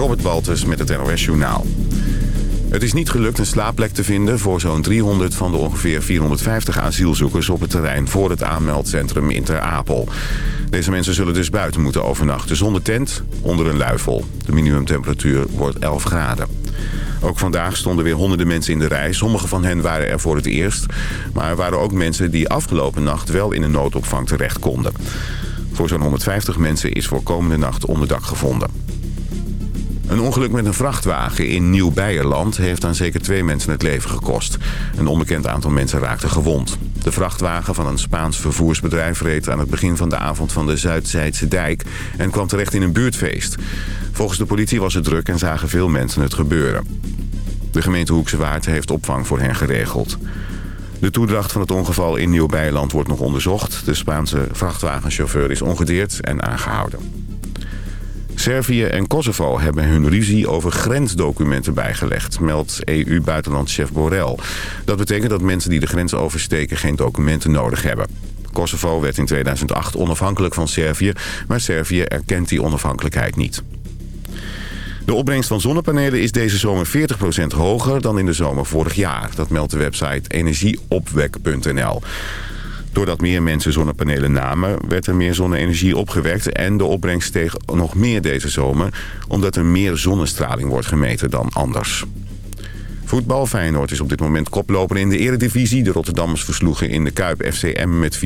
Robert Baltus met het NOS Journaal. Het is niet gelukt een slaapplek te vinden voor zo'n 300 van de ongeveer 450 asielzoekers op het terrein voor het aanmeldcentrum in Ter Apel. Deze mensen zullen dus buiten moeten overnachten zonder tent, onder een luifel. De minimumtemperatuur wordt 11 graden. Ook vandaag stonden weer honderden mensen in de rij. Sommige van hen waren er voor het eerst. Maar er waren ook mensen die afgelopen nacht wel in een noodopvang terecht konden. Voor zo'n 150 mensen is voor komende nacht onderdak gevonden. Een ongeluk met een vrachtwagen in Nieuw-Beierland heeft aan zeker twee mensen het leven gekost. Een onbekend aantal mensen raakte gewond. De vrachtwagen van een Spaans vervoersbedrijf reed aan het begin van de avond van de Zuidzijdse dijk en kwam terecht in een buurtfeest. Volgens de politie was het druk en zagen veel mensen het gebeuren. De gemeente Hoekse Waard heeft opvang voor hen geregeld. De toedracht van het ongeval in Nieuw-Beierland wordt nog onderzocht. De Spaanse vrachtwagenchauffeur is ongedeerd en aangehouden. Servië en Kosovo hebben hun ruzie over grensdocumenten bijgelegd, meldt EU-buitenlandchef Borrell. Dat betekent dat mensen die de grens oversteken geen documenten nodig hebben. Kosovo werd in 2008 onafhankelijk van Servië, maar Servië erkent die onafhankelijkheid niet. De opbrengst van zonnepanelen is deze zomer 40% hoger dan in de zomer vorig jaar. Dat meldt de website energieopwek.nl. Doordat meer mensen zonnepanelen namen, werd er meer zonne-energie opgewekt... en de opbrengst steeg nog meer deze zomer... omdat er meer zonnestraling wordt gemeten dan anders. Voetbal Feyenoord is op dit moment koploper in de eredivisie. De Rotterdammers versloegen in de Kuip FCM met 4-0.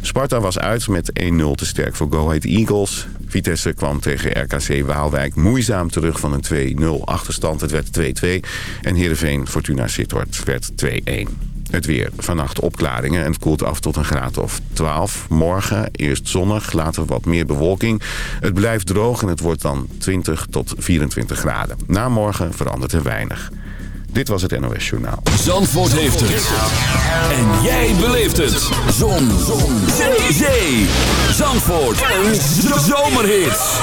Sparta was uit met 1-0 te sterk voor Go Ahead Eagles. Vitesse kwam tegen RKC Waalwijk moeizaam terug van een 2-0 achterstand. Het werd 2-2 en Heerenveen Fortuna Sittard werd 2-1. Het weer. Vannacht opklaringen en het koelt af tot een graad of 12. Morgen eerst zonnig, later wat meer bewolking. Het blijft droog en het wordt dan 20 tot 24 graden. Na morgen verandert er weinig. Dit was het NOS Journaal. Zandvoort heeft het. En jij beleeft het. Zon. Zon. Zee. Zee. Zandvoort. Een zomerhit.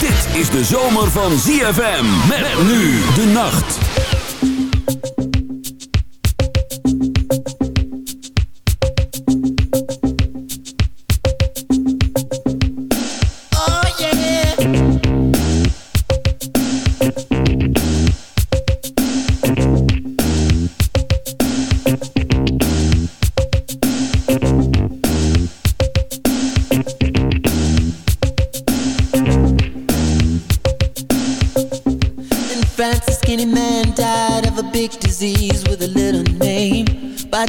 Dit is de zomer van ZFM. Met nu de nacht.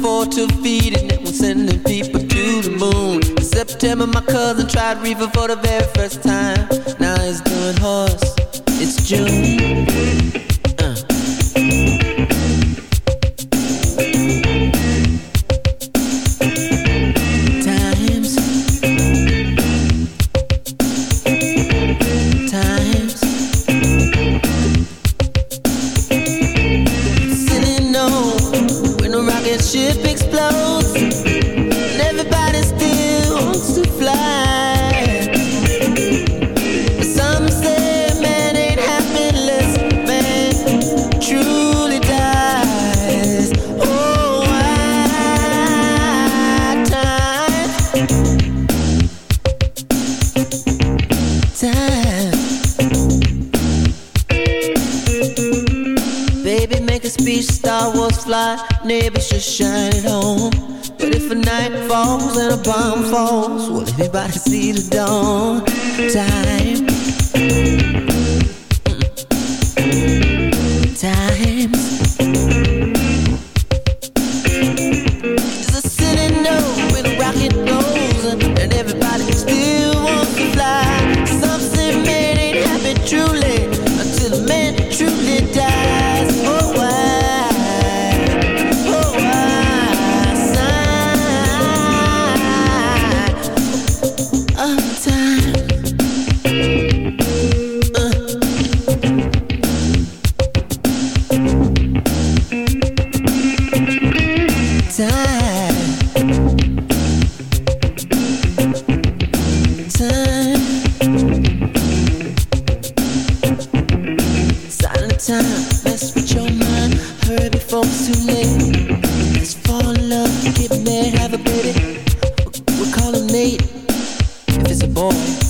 Afford to feed it. and we're sending people to the moon. In September, my cousin tried reefer for the very first time. Now he's doing horse. It's June. bomb falls, will everybody see the dawn? Time boy.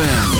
ZFM.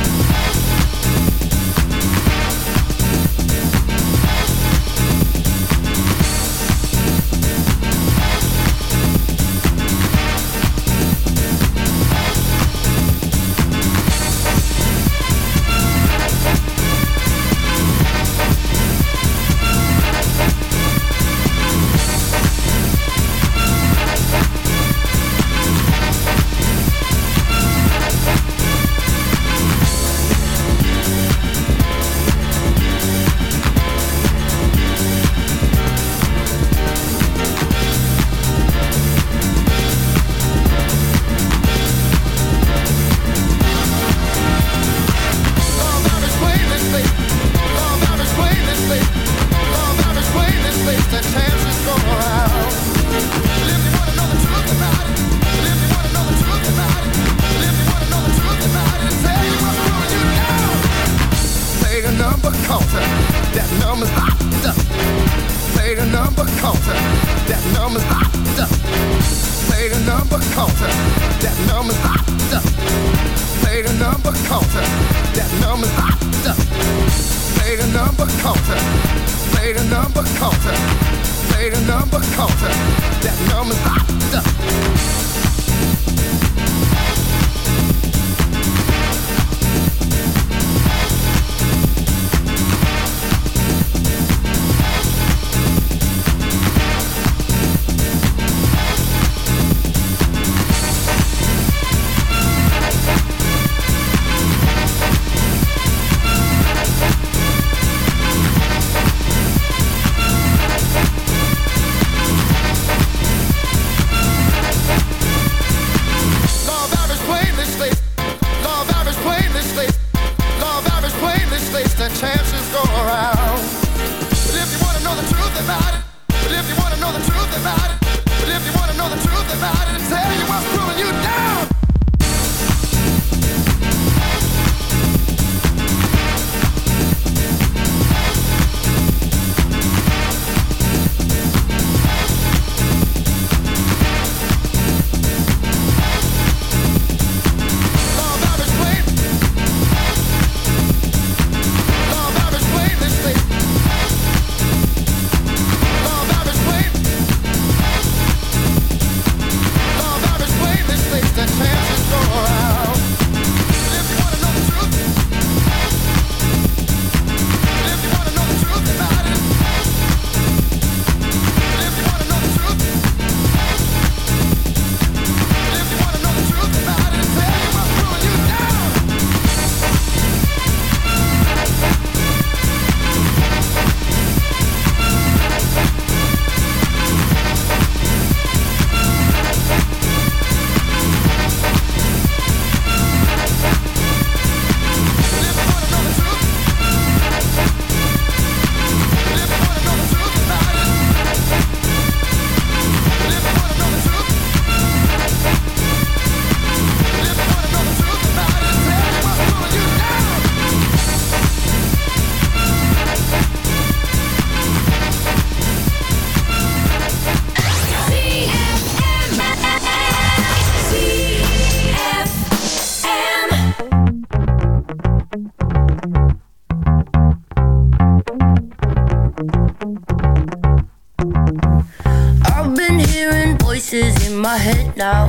Now.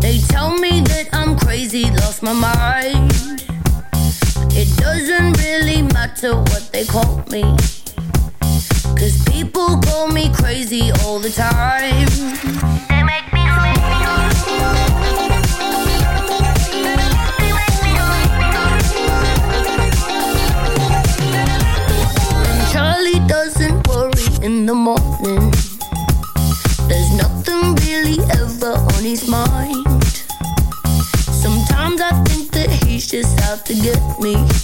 They tell me that I'm crazy, lost my mind. It doesn't really matter what they call me. Cause people call me crazy all the time. Get me.